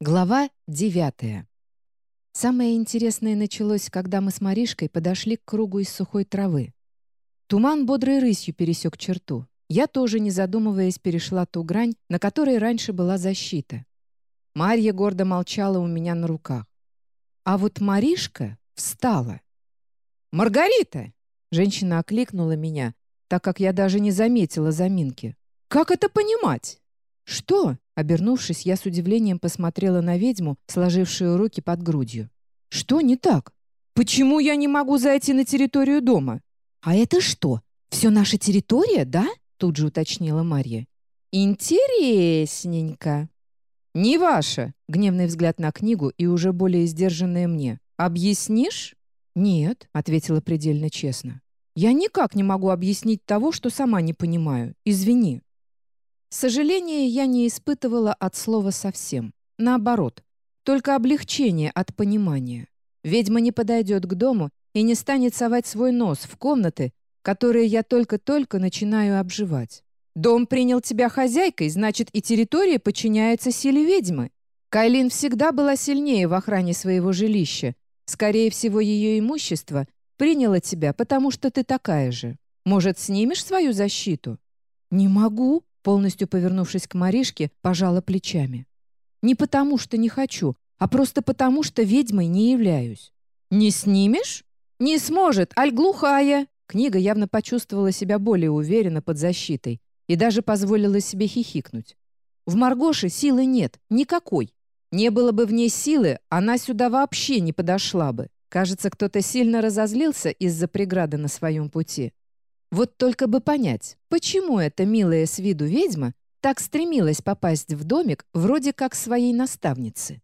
Глава девятая. Самое интересное началось, когда мы с Маришкой подошли к кругу из сухой травы. Туман бодрой рысью пересек черту. Я тоже, не задумываясь, перешла ту грань, на которой раньше была защита. Марья гордо молчала у меня на руках. А вот Маришка встала. «Маргарита!» — женщина окликнула меня, так как я даже не заметила заминки. «Как это понимать?» «Что?» — обернувшись, я с удивлением посмотрела на ведьму, сложившую руки под грудью. «Что не так? Почему я не могу зайти на территорию дома?» «А это что, все наша территория, да?» — тут же уточнила Марья. «Интересненько». «Не ваша!» — гневный взгляд на книгу и уже более сдержанная мне. «Объяснишь?» «Нет», — ответила предельно честно. «Я никак не могу объяснить того, что сама не понимаю. Извини». Сожаления я не испытывала от слова совсем. Наоборот, только облегчение от понимания. Ведьма не подойдет к дому и не станет совать свой нос в комнаты, которые я только-только начинаю обживать. Дом принял тебя хозяйкой, значит, и территория подчиняется силе ведьмы. Кайлин всегда была сильнее в охране своего жилища. Скорее всего, ее имущество приняло тебя, потому что ты такая же. Может, снимешь свою защиту? Не могу, Полностью повернувшись к Маришке, пожала плечами. «Не потому, что не хочу, а просто потому, что ведьмой не являюсь». «Не снимешь?» «Не сможет, аль глухая!» Книга явно почувствовала себя более уверенно под защитой и даже позволила себе хихикнуть. В Маргоше силы нет, никакой. Не было бы в ней силы, она сюда вообще не подошла бы. Кажется, кто-то сильно разозлился из-за преграды на своем пути. Вот только бы понять, почему эта милая с виду ведьма так стремилась попасть в домик вроде как своей наставницы.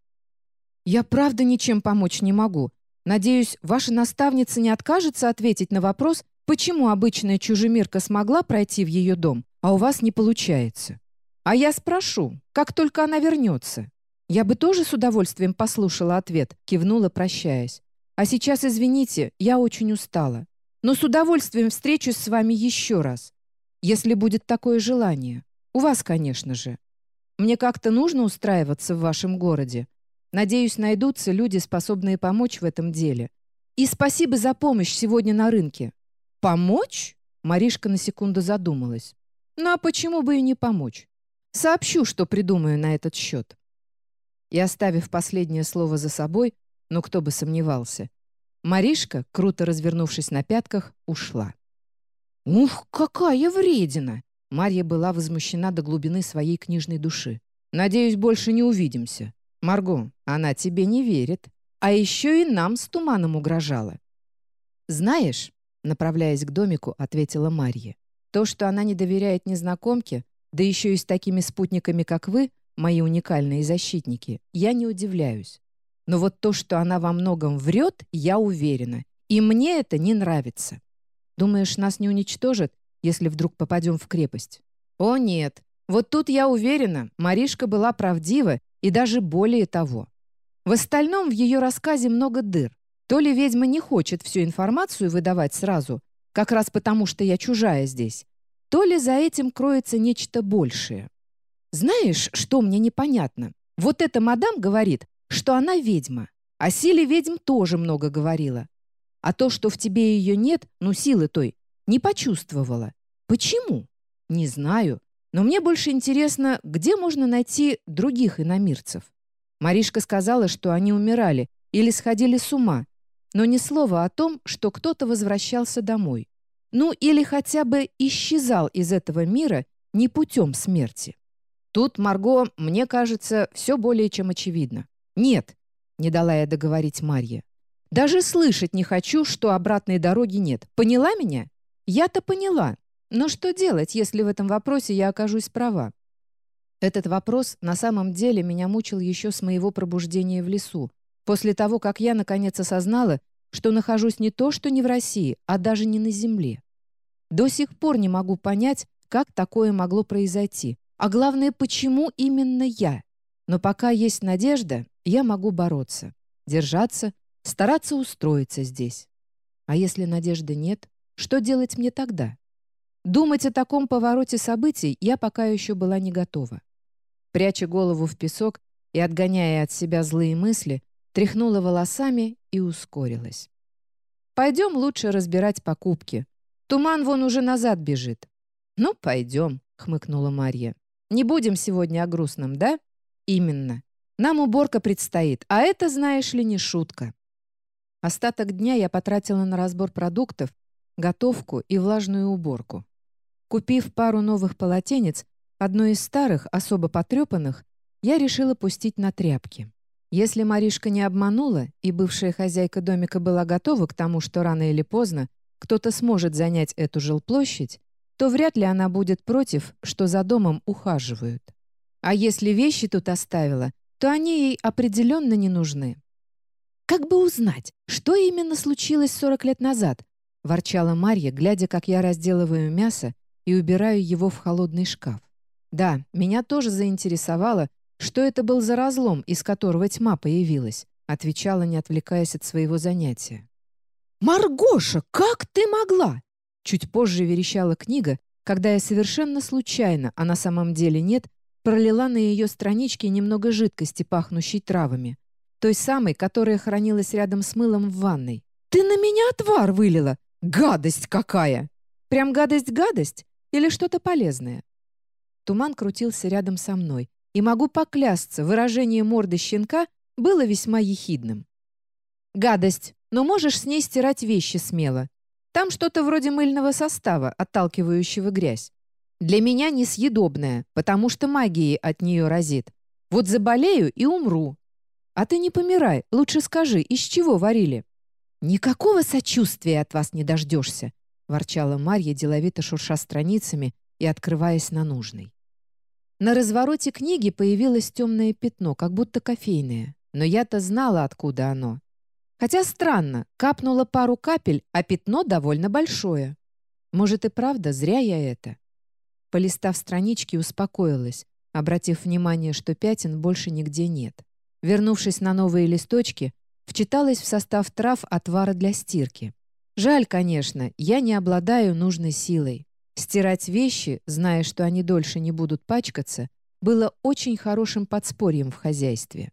«Я правда ничем помочь не могу. Надеюсь, ваша наставница не откажется ответить на вопрос, почему обычная чужемирка смогла пройти в ее дом, а у вас не получается. А я спрошу, как только она вернется. Я бы тоже с удовольствием послушала ответ, кивнула, прощаясь. А сейчас, извините, я очень устала но с удовольствием встречусь с вами еще раз, если будет такое желание. У вас, конечно же. Мне как-то нужно устраиваться в вашем городе. Надеюсь, найдутся люди, способные помочь в этом деле. И спасибо за помощь сегодня на рынке. Помочь? Маришка на секунду задумалась. Ну а почему бы и не помочь? Сообщу, что придумаю на этот счет. И оставив последнее слово за собой, но кто бы сомневался, Маришка, круто развернувшись на пятках, ушла. «Ух, какая вредина!» Марья была возмущена до глубины своей книжной души. «Надеюсь, больше не увидимся. Марго, она тебе не верит. А еще и нам с туманом угрожала». «Знаешь», направляясь к домику, ответила Марья, «то, что она не доверяет незнакомке, да еще и с такими спутниками, как вы, мои уникальные защитники, я не удивляюсь. Но вот то, что она во многом врет, я уверена. И мне это не нравится. Думаешь, нас не уничтожат, если вдруг попадем в крепость? О, нет. Вот тут я уверена, Маришка была правдива и даже более того. В остальном в ее рассказе много дыр. То ли ведьма не хочет всю информацию выдавать сразу, как раз потому, что я чужая здесь, то ли за этим кроется нечто большее. Знаешь, что мне непонятно? Вот эта мадам говорит, что она ведьма. О силе ведьм тоже много говорила. А то, что в тебе ее нет, ну силы той, не почувствовала. Почему? Не знаю. Но мне больше интересно, где можно найти других иномирцев. Маришка сказала, что они умирали или сходили с ума, но ни слова о том, что кто-то возвращался домой. Ну или хотя бы исчезал из этого мира не путем смерти. Тут, Марго, мне кажется, все более чем очевидно. «Нет», — не дала я договорить Марье. «Даже слышать не хочу, что обратной дороги нет. Поняла меня? Я-то поняла. Но что делать, если в этом вопросе я окажусь права?» Этот вопрос на самом деле меня мучил еще с моего пробуждения в лесу, после того, как я наконец осознала, что нахожусь не то что не в России, а даже не на Земле. До сих пор не могу понять, как такое могло произойти, а главное, почему именно я. Но пока есть надежда, я могу бороться, держаться, стараться устроиться здесь. А если надежды нет, что делать мне тогда? Думать о таком повороте событий я пока еще была не готова. Пряча голову в песок, и, отгоняя от себя злые мысли, тряхнула волосами и ускорилась. «Пойдем лучше разбирать покупки. Туман вон уже назад бежит». «Ну, пойдем», — хмыкнула Марья. «Не будем сегодня о грустном, да?» «Именно. Нам уборка предстоит, а это, знаешь ли, не шутка». Остаток дня я потратила на разбор продуктов, готовку и влажную уборку. Купив пару новых полотенец, одно из старых, особо потрепанных, я решила пустить на тряпки. Если Маришка не обманула, и бывшая хозяйка домика была готова к тому, что рано или поздно кто-то сможет занять эту жилплощадь, то вряд ли она будет против, что за домом ухаживают. А если вещи тут оставила, то они ей определенно не нужны. «Как бы узнать, что именно случилось 40 лет назад?» — ворчала Марья, глядя, как я разделываю мясо и убираю его в холодный шкаф. Да, меня тоже заинтересовало, что это был за разлом, из которого тьма появилась, отвечала, не отвлекаясь от своего занятия. «Маргоша, как ты могла?» Чуть позже верещала книга, когда я совершенно случайно, а на самом деле нет, пролила на ее страничке немного жидкости, пахнущей травами той самой, которая хранилась рядом с мылом в ванной. «Ты на меня отвар вылила! Гадость какая!» «Прям гадость-гадость? Или что-то полезное?» Туман крутился рядом со мной, и могу поклясться, выражение морды щенка было весьма ехидным. «Гадость, но можешь с ней стирать вещи смело. Там что-то вроде мыльного состава, отталкивающего грязь. Для меня несъедобная, потому что магией от нее разит. Вот заболею и умру, «А ты не помирай, лучше скажи, из чего варили?» «Никакого сочувствия от вас не дождешься», — ворчала Марья, деловито шурша страницами и открываясь на нужный. На развороте книги появилось темное пятно, как будто кофейное, но я-то знала, откуда оно. Хотя странно, капнуло пару капель, а пятно довольно большое. Может и правда, зря я это. Полистав странички, успокоилась, обратив внимание, что пятен больше нигде нет. Вернувшись на новые листочки, вчиталась в состав трав отвара для стирки. Жаль, конечно, я не обладаю нужной силой. Стирать вещи, зная, что они дольше не будут пачкаться, было очень хорошим подспорьем в хозяйстве.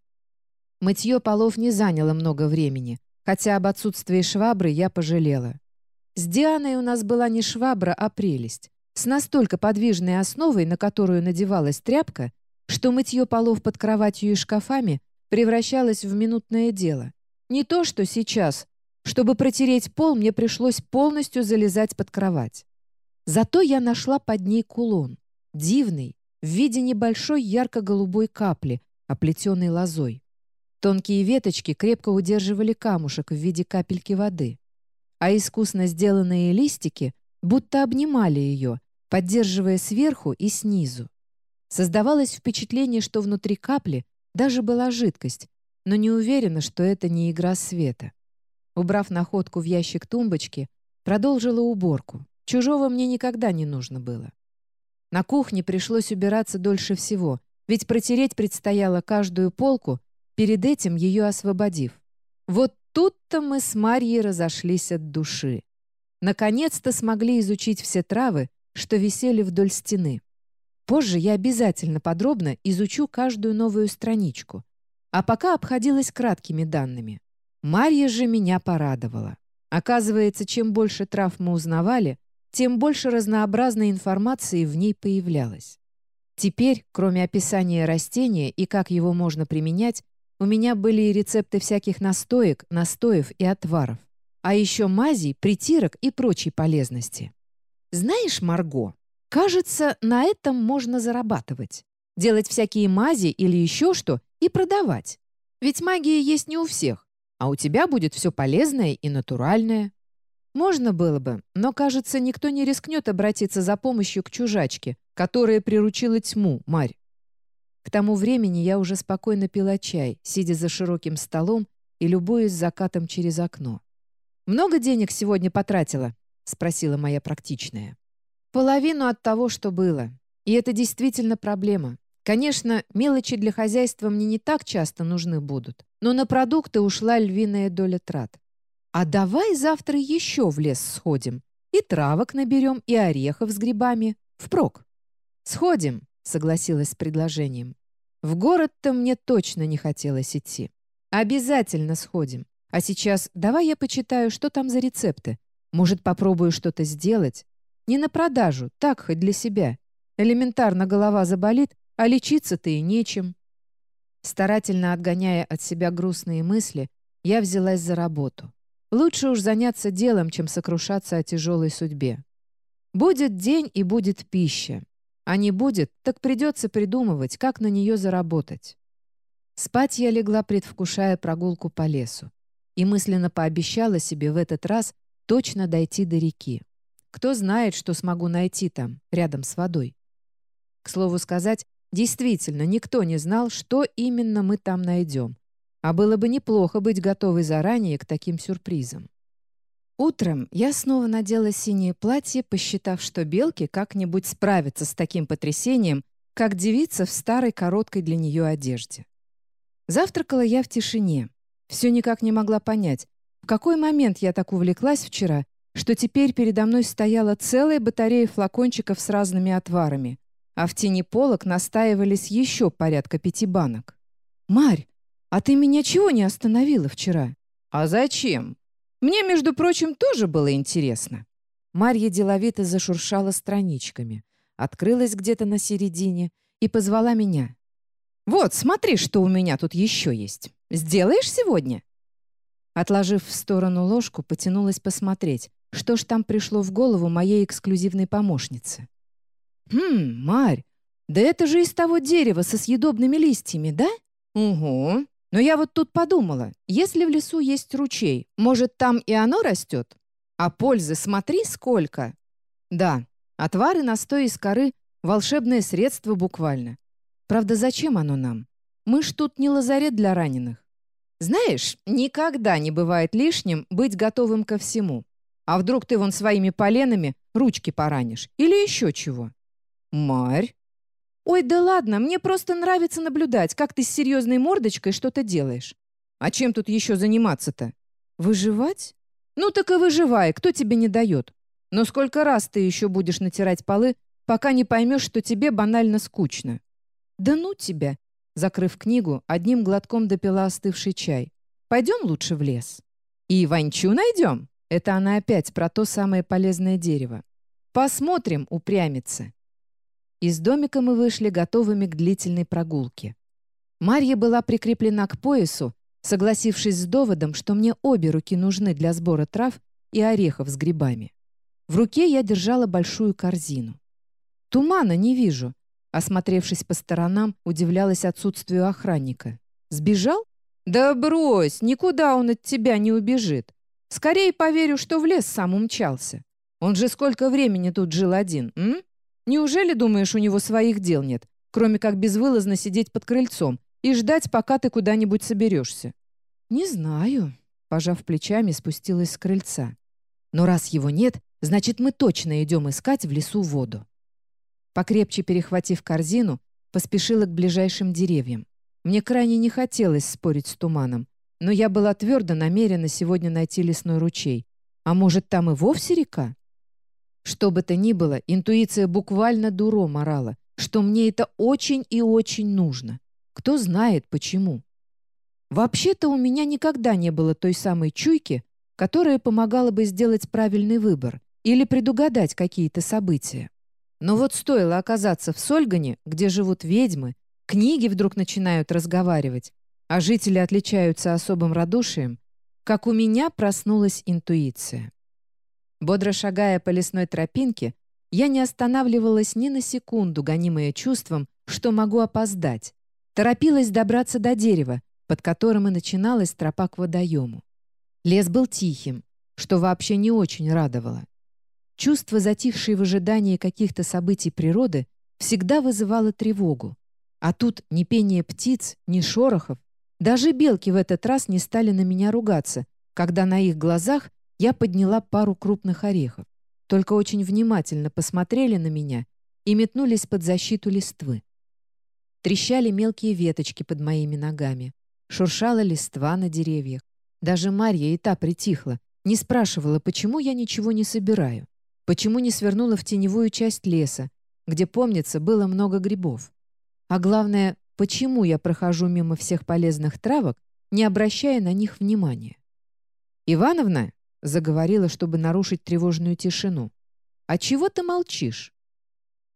Мытье полов не заняло много времени, хотя об отсутствии швабры я пожалела. С Дианой у нас была не швабра, а прелесть. С настолько подвижной основой, на которую надевалась тряпка, что мытье полов под кроватью и шкафами превращалось в минутное дело. Не то, что сейчас. Чтобы протереть пол, мне пришлось полностью залезать под кровать. Зато я нашла под ней кулон. Дивный, в виде небольшой ярко-голубой капли, оплетенной лозой. Тонкие веточки крепко удерживали камушек в виде капельки воды. А искусно сделанные листики будто обнимали ее, поддерживая сверху и снизу. Создавалось впечатление, что внутри капли даже была жидкость, но не уверена, что это не игра света. Убрав находку в ящик тумбочки, продолжила уборку. Чужого мне никогда не нужно было. На кухне пришлось убираться дольше всего, ведь протереть предстояло каждую полку, перед этим ее освободив. Вот тут-то мы с Марьей разошлись от души. Наконец-то смогли изучить все травы, что висели вдоль стены. Позже я обязательно подробно изучу каждую новую страничку. А пока обходилась краткими данными. Марья же меня порадовала. Оказывается, чем больше трав мы узнавали, тем больше разнообразной информации в ней появлялось. Теперь, кроме описания растения и как его можно применять, у меня были и рецепты всяких настоек, настоев и отваров. А еще мазей, притирок и прочей полезности. Знаешь, Марго, Кажется, на этом можно зарабатывать. Делать всякие мази или еще что и продавать. Ведь магия есть не у всех, а у тебя будет все полезное и натуральное. Можно было бы, но, кажется, никто не рискнет обратиться за помощью к чужачке, которая приручила тьму, Марь. К тому времени я уже спокойно пила чай, сидя за широким столом и любуясь закатом через окно. «Много денег сегодня потратила?» — спросила моя практичная. Половину от того, что было. И это действительно проблема. Конечно, мелочи для хозяйства мне не так часто нужны будут, но на продукты ушла львиная доля трат. А давай завтра еще в лес сходим. И травок наберем, и орехов с грибами. Впрок. «Сходим», — согласилась с предложением. В город-то мне точно не хотелось идти. Обязательно сходим. А сейчас давай я почитаю, что там за рецепты. Может, попробую что-то сделать? Не на продажу, так хоть для себя. Элементарно голова заболит, а лечиться-то и нечем. Старательно отгоняя от себя грустные мысли, я взялась за работу. Лучше уж заняться делом, чем сокрушаться о тяжелой судьбе. Будет день и будет пища. А не будет, так придется придумывать, как на нее заработать. Спать я легла, предвкушая прогулку по лесу. И мысленно пообещала себе в этот раз точно дойти до реки. Кто знает, что смогу найти там, рядом с водой. К слову сказать, действительно, никто не знал, что именно мы там найдем. А было бы неплохо быть готовой заранее к таким сюрпризам. Утром я снова надела синее платье, посчитав, что белки как-нибудь справятся с таким потрясением, как девица в старой короткой для нее одежде. Завтракала я в тишине. Все никак не могла понять, в какой момент я так увлеклась вчера, что теперь передо мной стояла целая батарея флакончиков с разными отварами, а в тени полок настаивались еще порядка пяти банок. «Марь, а ты меня чего не остановила вчера?» «А зачем? Мне, между прочим, тоже было интересно». Марья деловито зашуршала страничками, открылась где-то на середине и позвала меня. «Вот, смотри, что у меня тут еще есть. Сделаешь сегодня?» Отложив в сторону ложку, потянулась посмотреть, что ж там пришло в голову моей эксклюзивной помощнице. «Хм, Марь, да это же из того дерева со съедобными листьями, да?» «Угу. Но я вот тут подумала, если в лесу есть ручей, может, там и оно растет? А пользы смотри сколько!» «Да, отвары настой из коры — волшебное средство буквально. Правда, зачем оно нам? Мы ж тут не лазарет для раненых. Знаешь, никогда не бывает лишним быть готовым ко всему. А вдруг ты вон своими поленами ручки поранишь? Или еще чего? Марь? Ой, да ладно, мне просто нравится наблюдать, как ты с серьезной мордочкой что-то делаешь. А чем тут еще заниматься-то? Выживать? Ну так и выживай, кто тебе не дает? Но сколько раз ты еще будешь натирать полы, пока не поймешь, что тебе банально скучно? «Да ну тебя!» Закрыв книгу, одним глотком допила остывший чай. «Пойдем лучше в лес». «И Иванчу найдем?» Это она опять про то самое полезное дерево. «Посмотрим, упрямится». Из домика мы вышли готовыми к длительной прогулке. Марья была прикреплена к поясу, согласившись с доводом, что мне обе руки нужны для сбора трав и орехов с грибами. В руке я держала большую корзину. «Тумана не вижу», Осмотревшись по сторонам, удивлялась отсутствию охранника. «Сбежал? Да брось, никуда он от тебя не убежит. Скорее поверю, что в лес сам умчался. Он же сколько времени тут жил один, м? Неужели, думаешь, у него своих дел нет, кроме как безвылазно сидеть под крыльцом и ждать, пока ты куда-нибудь соберешься?» «Не знаю», — пожав плечами, спустилась с крыльца. «Но раз его нет, значит, мы точно идем искать в лесу воду». Покрепче перехватив корзину, поспешила к ближайшим деревьям. Мне крайне не хотелось спорить с туманом, но я была твердо намерена сегодня найти лесной ручей. А может, там и вовсе река? Что бы то ни было, интуиция буквально дуро морала, что мне это очень и очень нужно. Кто знает, почему. Вообще-то у меня никогда не было той самой чуйки, которая помогала бы сделать правильный выбор или предугадать какие-то события. Но вот стоило оказаться в Сольгане, где живут ведьмы, книги вдруг начинают разговаривать, а жители отличаются особым радушием, как у меня проснулась интуиция. Бодро шагая по лесной тропинке, я не останавливалась ни на секунду, гонимая чувством, что могу опоздать. Торопилась добраться до дерева, под которым и начиналась тропа к водоему. Лес был тихим, что вообще не очень радовало. Чувство, затихшее в ожидании каких-то событий природы, всегда вызывало тревогу. А тут ни пение птиц, ни шорохов. Даже белки в этот раз не стали на меня ругаться, когда на их глазах я подняла пару крупных орехов. Только очень внимательно посмотрели на меня и метнулись под защиту листвы. Трещали мелкие веточки под моими ногами. Шуршала листва на деревьях. Даже Марья и та притихла, не спрашивала, почему я ничего не собираю. Почему не свернула в теневую часть леса, где, помнится, было много грибов? А главное, почему я прохожу мимо всех полезных травок, не обращая на них внимания. «Ивановна», — заговорила, чтобы нарушить тревожную тишину, «а чего ты молчишь?»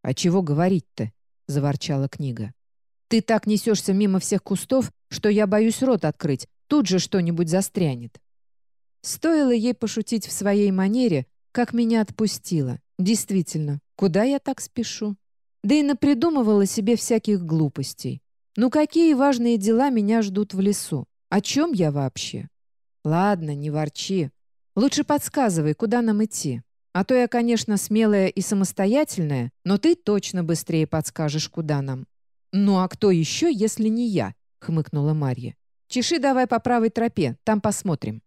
«А чего говорить-то?» — заворчала книга. «Ты так несешься мимо всех кустов, что я боюсь рот открыть, тут же что-нибудь застрянет». Стоило ей пошутить в своей манере, как меня отпустила. Действительно, куда я так спешу? Да и напридумывала себе всяких глупостей. Ну какие важные дела меня ждут в лесу? О чем я вообще? Ладно, не ворчи. Лучше подсказывай, куда нам идти. А то я, конечно, смелая и самостоятельная, но ты точно быстрее подскажешь, куда нам. Ну а кто еще, если не я? хмыкнула Марья. Чеши давай по правой тропе, там посмотрим.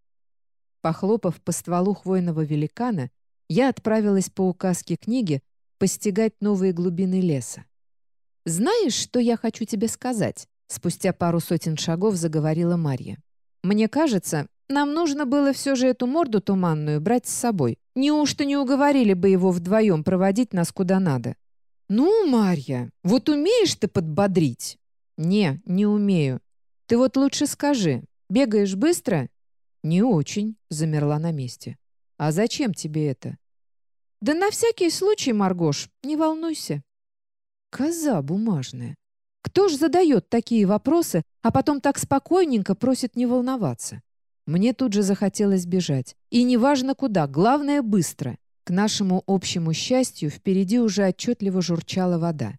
Похлопав по стволу хвойного великана, я отправилась по указке книги постигать новые глубины леса. «Знаешь, что я хочу тебе сказать?» Спустя пару сотен шагов заговорила Марья. «Мне кажется, нам нужно было все же эту морду туманную брать с собой. Неужто не уговорили бы его вдвоем проводить нас куда надо?» «Ну, Марья, вот умеешь ты подбодрить?» «Не, не умею. Ты вот лучше скажи, бегаешь быстро?» «Не очень», — замерла на месте. «А зачем тебе это?» «Да на всякий случай, Маргош, не волнуйся». Коза бумажная. Кто ж задает такие вопросы, а потом так спокойненько просит не волноваться? Мне тут же захотелось бежать. И неважно куда, главное быстро. К нашему общему счастью впереди уже отчетливо журчала вода.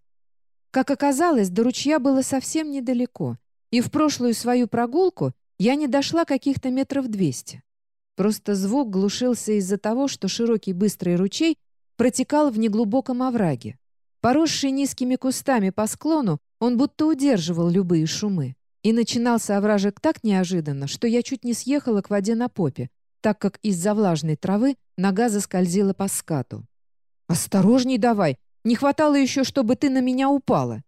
Как оказалось, до ручья было совсем недалеко, и в прошлую свою прогулку я не дошла каких-то метров двести. Просто звук глушился из-за того, что широкий быстрый ручей протекал в неглубоком овраге. Поросший низкими кустами по склону, он будто удерживал любые шумы. И начинался овражек так неожиданно, что я чуть не съехала к воде на попе, так как из-за влажной травы нога заскользила по скату. «Осторожней давай! Не хватало еще, чтобы ты на меня упала!»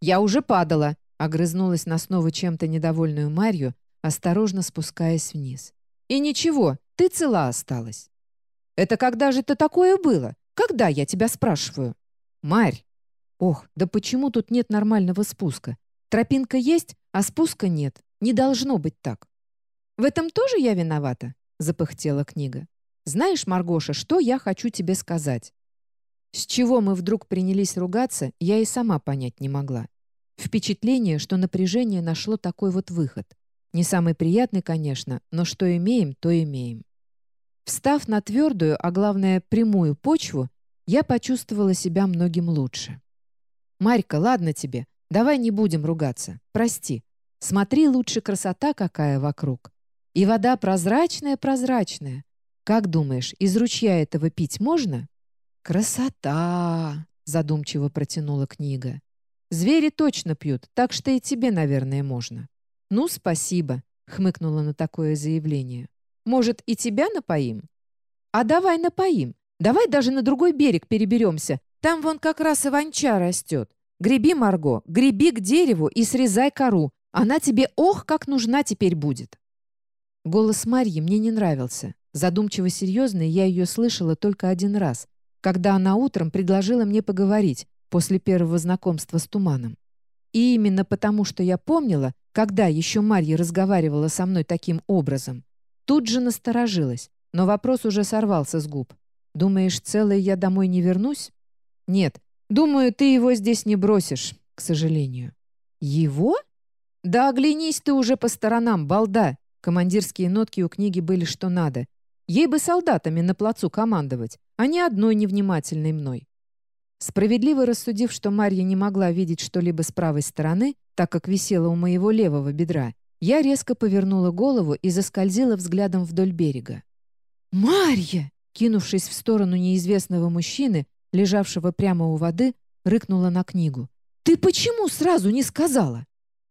«Я уже падала!» — огрызнулась на снова чем-то недовольную Марью, осторожно спускаясь вниз. И ничего, ты цела осталась. Это когда же это такое было? Когда, я тебя спрашиваю? Марь! Ох, да почему тут нет нормального спуска? Тропинка есть, а спуска нет. Не должно быть так. В этом тоже я виновата? Запыхтела книга. Знаешь, Маргоша, что я хочу тебе сказать? С чего мы вдруг принялись ругаться, я и сама понять не могла. Впечатление, что напряжение нашло такой вот выход. Не самый приятный, конечно, но что имеем, то имеем. Встав на твердую, а главное прямую почву, я почувствовала себя многим лучше. «Марька, ладно тебе, давай не будем ругаться. Прости. Смотри, лучше красота какая вокруг. И вода прозрачная-прозрачная. Как думаешь, из ручья этого пить можно?» «Красота!» — задумчиво протянула книга. «Звери точно пьют, так что и тебе, наверное, можно». «Ну, спасибо», — хмыкнула на такое заявление. «Может, и тебя напоим?» «А давай напоим. Давай даже на другой берег переберемся. Там вон как раз иванча растет. Греби, Марго, греби к дереву и срезай кору. Она тебе ох, как нужна теперь будет». Голос Марьи мне не нравился. Задумчиво серьезный я ее слышала только один раз, когда она утром предложила мне поговорить после первого знакомства с туманом. И именно потому, что я помнила, когда еще Марья разговаривала со мной таким образом, тут же насторожилась, но вопрос уже сорвался с губ. «Думаешь, целой я домой не вернусь?» «Нет, думаю, ты его здесь не бросишь, к сожалению». «Его?» «Да оглянись ты уже по сторонам, балда!» Командирские нотки у книги были что надо. Ей бы солдатами на плацу командовать, а не одной невнимательной мной. Справедливо рассудив, что Марья не могла видеть что-либо с правой стороны, так как висела у моего левого бедра, я резко повернула голову и заскользила взглядом вдоль берега. «Марья!» Кинувшись в сторону неизвестного мужчины, лежавшего прямо у воды, рыкнула на книгу. «Ты почему сразу не сказала?»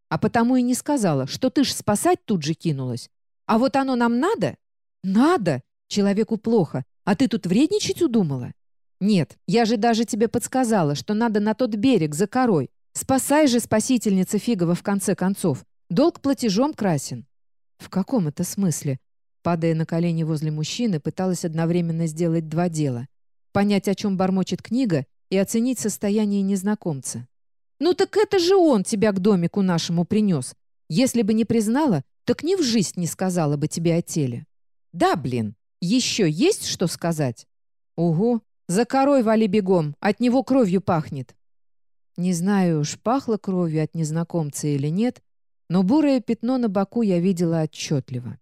«А потому и не сказала, что ты ж спасать тут же кинулась. А вот оно нам надо?» «Надо! Человеку плохо, а ты тут вредничать удумала?» «Нет, я же даже тебе подсказала, что надо на тот берег за корой. Спасай же, спасительница Фигова, в конце концов. Долг платежом красен». «В каком это смысле?» Падая на колени возле мужчины, пыталась одновременно сделать два дела. Понять, о чем бормочет книга, и оценить состояние незнакомца. «Ну так это же он тебя к домику нашему принес. Если бы не признала, так ни в жизнь не сказала бы тебе о теле». «Да, блин, еще есть что сказать?» «Угу, за корой вали бегом, от него кровью пахнет». Не знаю уж, пахло кровью от незнакомца или нет, но бурое пятно на боку я видела отчетливо.